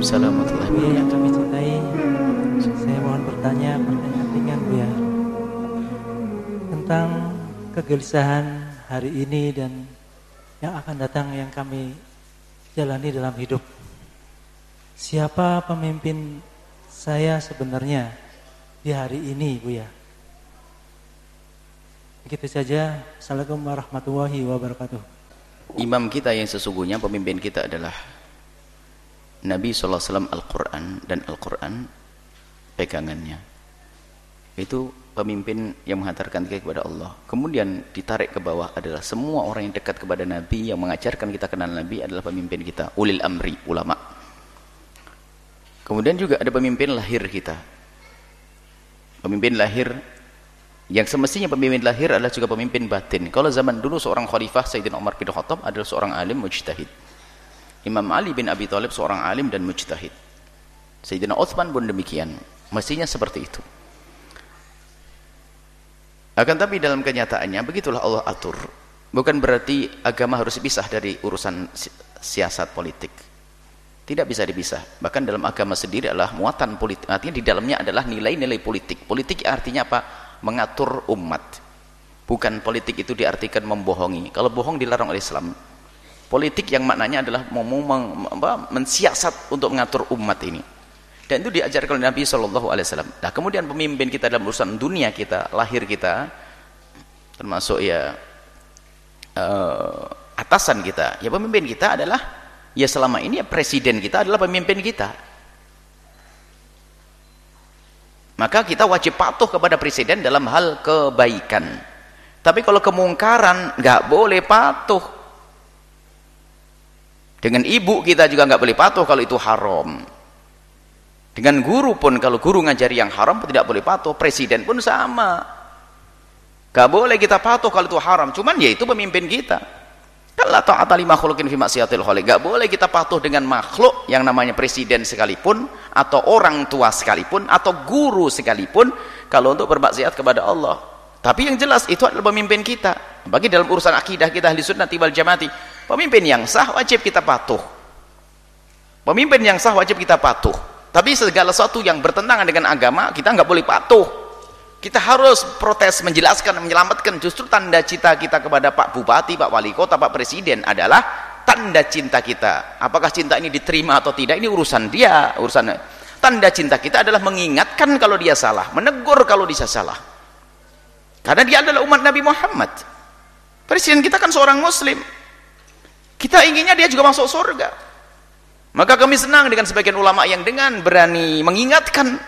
Waalaikumsalam warahmatullahi ya, yang wabarakatuh. kami cintai, saya mohon bertanya pertanyaan ringan ya tentang kegelisahan hari ini dan yang akan datang yang kami jalani dalam hidup. Siapa pemimpin saya sebenarnya di hari ini Bu ya? Begitu saja. Assalamualaikum warahmatullahi wabarakatuh. Imam kita yang sesungguhnya pemimpin kita adalah Nabi SAW Al-Quran dan Al-Quran pegangannya. Itu pemimpin yang menghantarkan kita kepada Allah. Kemudian ditarik ke bawah adalah semua orang yang dekat kepada Nabi yang mengajarkan kita kenal Nabi adalah pemimpin kita. Ulil Amri, ulama. Kemudian juga ada pemimpin lahir kita. Pemimpin lahir yang semestinya pemimpin lahir adalah juga pemimpin batin. Kalau zaman dulu seorang khalifah Sayyidina Umar bin Khattab adalah seorang alim mujtahid. Imam Ali bin Abi Thalib seorang alim dan mujtahid. Sayyidina Utsman pun demikian. Mestinya seperti itu. Akan tapi dalam kenyataannya begitulah Allah atur. Bukan berarti agama harus dipisah dari urusan si siasat politik. Tidak bisa dipisah. Bahkan dalam agama sendiri adalah muatan politik. Artinya di dalamnya adalah nilai-nilai politik. Politik artinya apa? Mengatur umat. Bukan politik itu diartikan membohongi. Kalau bohong dilarang oleh Islam. Politik yang maknanya adalah mau mensiasat untuk mengatur umat ini. Dan itu diajarkan oleh Nabi Shallallahu Alaihi Wasallam. Nah kemudian pemimpin kita dalam urusan dunia kita, lahir kita, termasuk ya uh, atasan kita, ya pemimpin kita adalah ya selama ini ya presiden kita adalah pemimpin kita. Maka kita wajib patuh kepada presiden dalam hal kebaikan. Tapi kalau kemungkaran nggak boleh patuh. Dengan ibu kita juga nggak boleh patuh kalau itu haram. Dengan guru pun kalau guru ngajari yang haram tidak boleh patuh. Presiden pun sama. Gak boleh kita patuh kalau itu haram. Cuman ya itu pemimpin kita. Kalau ta'ata li makhlukin fi maksiatil. Gak boleh kita patuh dengan makhluk yang namanya presiden sekalipun atau orang tua sekalipun atau guru sekalipun kalau untuk bermaksiat kepada Allah. Tapi yang jelas itu adalah pemimpin kita. Bagi dalam urusan akidah kita ahli sunnah wal jamaati, pemimpin yang sah wajib kita patuh. Pemimpin yang sah wajib kita patuh. Tapi segala sesuatu yang bertentangan dengan agama kita nggak boleh patuh. Kita harus protes, menjelaskan, menyelamatkan. Justru tanda cinta kita kepada Pak Bupati, Pak Wali Kota, Pak Presiden adalah tanda cinta kita. Apakah cinta ini diterima atau tidak? Ini urusan dia, urusan. Tanda cinta kita adalah mengingatkan kalau dia salah, menegur kalau dia salah. Karena dia adalah umat Nabi Muhammad. Presiden kita kan seorang Muslim. Kita inginnya dia juga masuk surga. Maka kami senang dengan sebagian ulama yang dengan berani mengingatkan.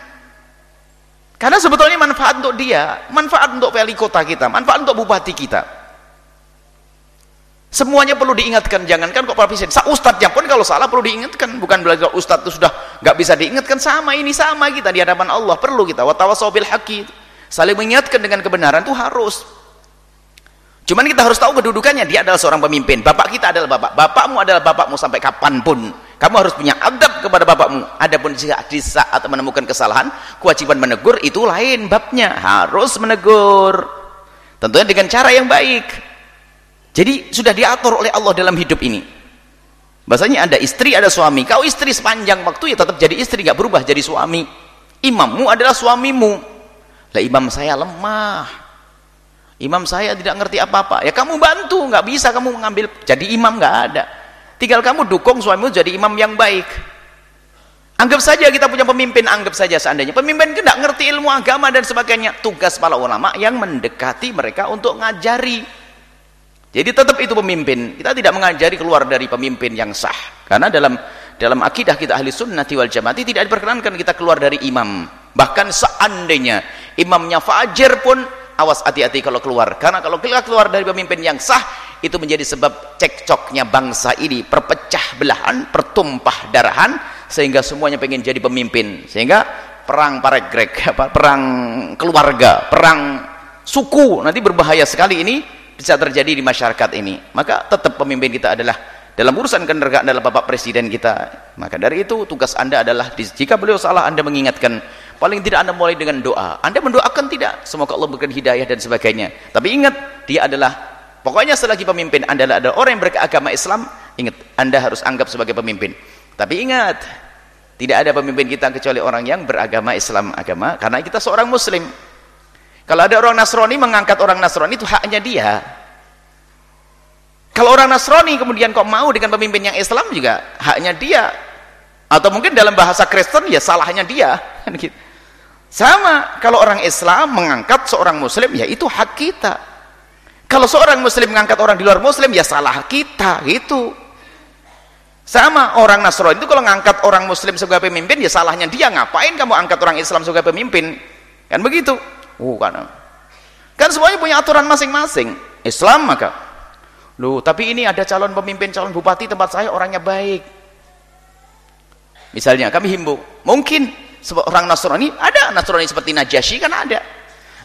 Karena sebetulnya manfaat untuk dia, manfaat untuk wali kota kita, manfaat untuk bupati kita. Semuanya perlu diingatkan, jangankan kok presiden. Ustadznya pun kalau salah perlu diingatkan, bukan belajar ustadz itu sudah nggak bisa diingatkan sama ini sama kita di hadapan Allah perlu kita. Watawasobil haki, saling mengingatkan dengan kebenaran itu harus. Cuman kita harus tahu kedudukannya. Dia adalah seorang pemimpin. Bapak kita adalah bapak. Bapakmu adalah bapakmu sampai kapan pun. Kamu harus punya adab kepada bapakmu. Adapun jika di saat menemukan kesalahan, kewajiban menegur itu lain babnya. Harus menegur. Tentunya dengan cara yang baik. Jadi sudah diatur oleh Allah dalam hidup ini. Bahasanya ada istri, ada suami. Kau istri sepanjang waktu ya tetap jadi istri, nggak berubah jadi suami. Imammu adalah suamimu. Lah imam saya lemah. Imam saya tidak ngerti apa-apa. Ya kamu bantu, nggak bisa kamu mengambil jadi imam nggak ada. Tinggal kamu dukung suamimu jadi imam yang baik. Anggap saja kita punya pemimpin, anggap saja seandainya pemimpin tidak ngerti ilmu agama dan sebagainya. Tugas para ulama yang mendekati mereka untuk ngajari. Jadi tetap itu pemimpin. Kita tidak mengajari keluar dari pemimpin yang sah. Karena dalam dalam akidah kita ahli sunnati wal jamaati tidak diperkenankan kita keluar dari imam. Bahkan seandainya imamnya fajir pun awas hati-hati kalau keluar. Karena kalau keluar dari pemimpin yang sah itu menjadi sebab cekcoknya bangsa ini perpecah belahan pertumpah darahan sehingga semuanya pengen jadi pemimpin. Sehingga perang paregrek perang keluarga perang suku nanti berbahaya sekali ini bisa terjadi di masyarakat ini. Maka tetap pemimpin kita adalah dalam urusan kenegaraan adalah Bapak Presiden kita. Maka dari itu tugas anda adalah jika beliau salah anda mengingatkan paling tidak anda mulai dengan doa anda mendoakan tidak semoga Allah berikan hidayah dan sebagainya tapi ingat dia adalah pokoknya selagi pemimpin anda adalah orang yang beragama Islam ingat anda harus anggap sebagai pemimpin tapi ingat Tidak ada pemimpin kita kecuali orang yang beragama Islam agama karena kita seorang muslim. Kalau ada orang Nasrani mengangkat orang Nasrani itu haknya dia. Kalau orang Nasrani kemudian kok mau dengan pemimpin yang Islam juga haknya dia. Atau mungkin dalam bahasa Kristen ya salahnya dia. Kan gitu. Sama kalau orang Islam mengangkat seorang muslim ya itu hak kita. Kalau seorang muslim mengangkat orang di luar muslim ya salah kita gitu. Sama orang Nasrani itu kalau ngangkat orang muslim sebagai pemimpin ya salahnya dia. Ngapain kamu angkat orang Islam sebagai pemimpin? Kan begitu. Oh, kan. Kan semuanya punya aturan masing-masing. Islam maka. Loh, tapi ini ada calon pemimpin, calon bupati tempat saya orangnya baik. Misalnya kami himbau, mungkin seorang Nasrani, ada Nasrani seperti Najasyi kan ada.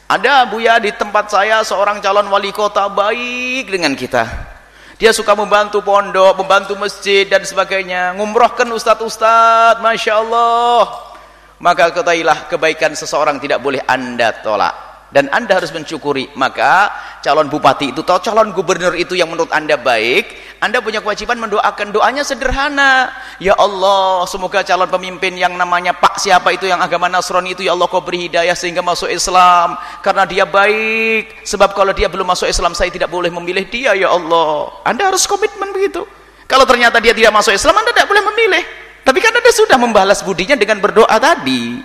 Ada Buya di tempat saya seorang calon wali kota baik dengan kita dia suka membantu pondok, membantu masjid dan sebagainya. Ngumrohkan ustadz-ustadz, Masya Allah. Maka ketahuilah kebaikan seseorang tidak boleh anda tolak dan anda harus mencukuri maka calon bupati itu atau calon gubernur itu yang menurut anda baik anda punya kewajiban mendoakan doanya sederhana. Ya Allah semoga calon pemimpin yang namanya Pak siapa itu yang agama Nasrani itu ya Allah kau beri hidayah sehingga masuk Islam. Karena dia baik. Sebab kalau dia belum masuk Islam saya tidak boleh memilih dia ya Allah. Anda harus komitmen begitu. Kalau ternyata dia tidak masuk Islam anda tidak boleh memilih. Tapi kan anda sudah membalas budinya dengan berdoa tadi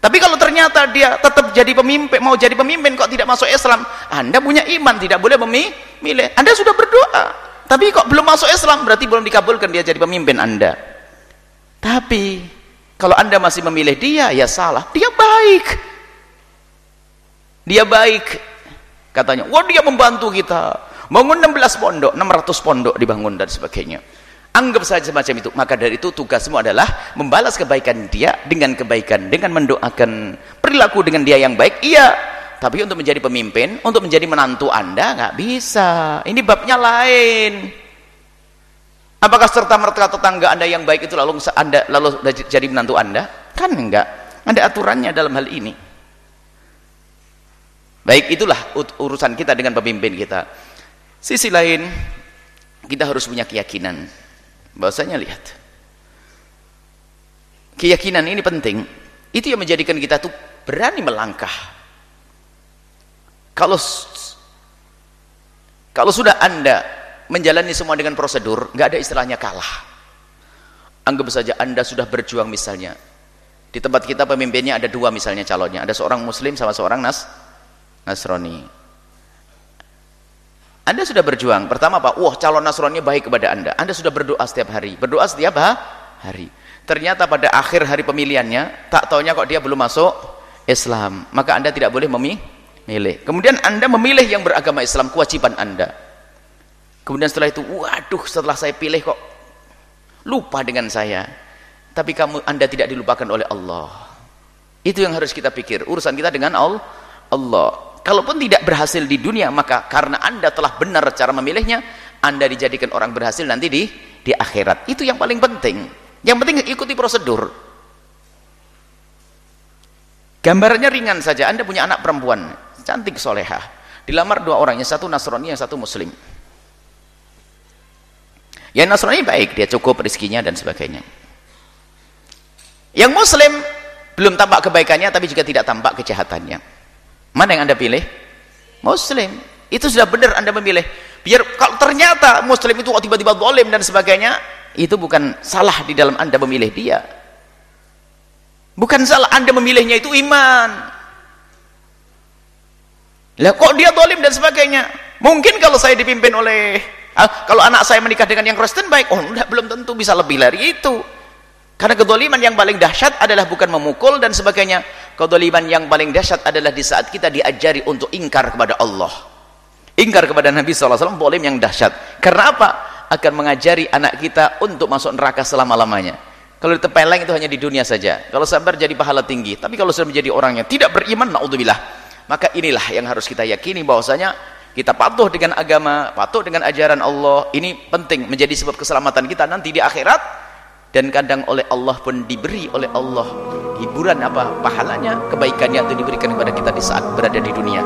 tapi kalau ternyata dia tetap jadi pemimpin, mau jadi pemimpin kok tidak masuk Islam, Anda punya iman, tidak boleh memilih. Anda sudah berdoa, tapi kok belum masuk Islam, berarti belum dikabulkan dia jadi pemimpin Anda. Tapi kalau Anda masih memilih dia, ya salah. Dia baik. Dia baik. Katanya, wah dia membantu kita. Bangun 16 pondok, 600 pondok dibangun dan sebagainya. Anggap saja semacam itu. Maka dari itu tugasmu adalah membalas kebaikan dia dengan kebaikan, dengan mendoakan perilaku dengan dia yang baik. Iya, tapi untuk menjadi pemimpin, untuk menjadi menantu Anda nggak bisa. Ini babnya lain. Apakah serta merta tetangga Anda yang baik itu lalu Anda lalu jadi menantu Anda? Kan enggak. Ada aturannya dalam hal ini. Baik, itulah urusan kita dengan pemimpin kita. Sisi lain, kita harus punya keyakinan bahwasanya lihat. Keyakinan ini penting. Itu yang menjadikan kita tuh berani melangkah. Kalau kalau sudah anda menjalani semua dengan prosedur nggak ada istilahnya kalah. Anggap saja anda sudah berjuang misalnya. Di tempat kita pemimpinnya ada dua misalnya calonnya. Ada seorang muslim sama seorang nas nasrani anda sudah berjuang. Pertama apa? Wah, calon Nasrani baik kepada Anda. Anda sudah berdoa setiap hari. Berdoa setiap ha? hari. Ternyata pada akhir hari pemilihannya, tak taunya kok dia belum masuk Islam. Maka Anda tidak boleh memilih. Kemudian Anda memilih yang beragama Islam, kewajiban Anda. Kemudian setelah itu, waduh, setelah saya pilih kok lupa dengan saya. Tapi kamu Anda tidak dilupakan oleh Allah. Itu yang harus kita pikir. Urusan kita dengan. Allah kalaupun tidak berhasil di dunia maka karena anda telah benar cara memilihnya anda dijadikan orang berhasil nanti di di akhirat. Itu yang paling penting. Yang penting ikuti prosedur. Gambarnya ringan saja. Anda punya anak perempuan cantik solehah. Dilamar dua orang yang satu Nasrani yang satu Muslim. Yang Nasrani baik dia cukup rezekinya dan sebagainya. Yang Muslim belum tampak kebaikannya tapi juga tidak tampak kejahatannya Mana yang Anda pilih? Muslim. Itu sudah benar Anda memilih. Biar kalau ternyata Muslim itu tiba-tiba zalim dan sebagainya, itu bukan salah di dalam Anda memilih dia. Bukan salah Anda memilihnya itu iman. Lah kok dia zalim dan sebagainya? Mungkin kalau saya dipimpin oleh ah, kalau anak saya menikah dengan yang Kristen baik, oh enggak, belum tentu bisa lebih dari itu. Karena kedoliman yang paling dahsyat adalah bukan memukul dan sebagainya. Kedoliman yang paling dahsyat adalah di saat kita diajari untuk ingkar kepada Allah. Ingkar kepada Nabi SAW, dolim yang dahsyat. Karena apa? Akan mengajari anak kita untuk masuk neraka selama-lamanya. Kalau ditempeleng itu hanya di dunia saja. Kalau sabar jadi pahala tinggi. Tapi kalau sudah menjadi orang yang tidak beriman, na'udzubillah. Maka inilah yang harus kita yakini bahwasanya kita patuh dengan agama, patuh dengan ajaran Allah. Ini penting menjadi sebab keselamatan kita nanti di akhirat dan kadang oleh Allah pun diberi oleh Allah hiburan apa pahalanya kebaikannya itu diberikan kepada kita di saat berada di dunia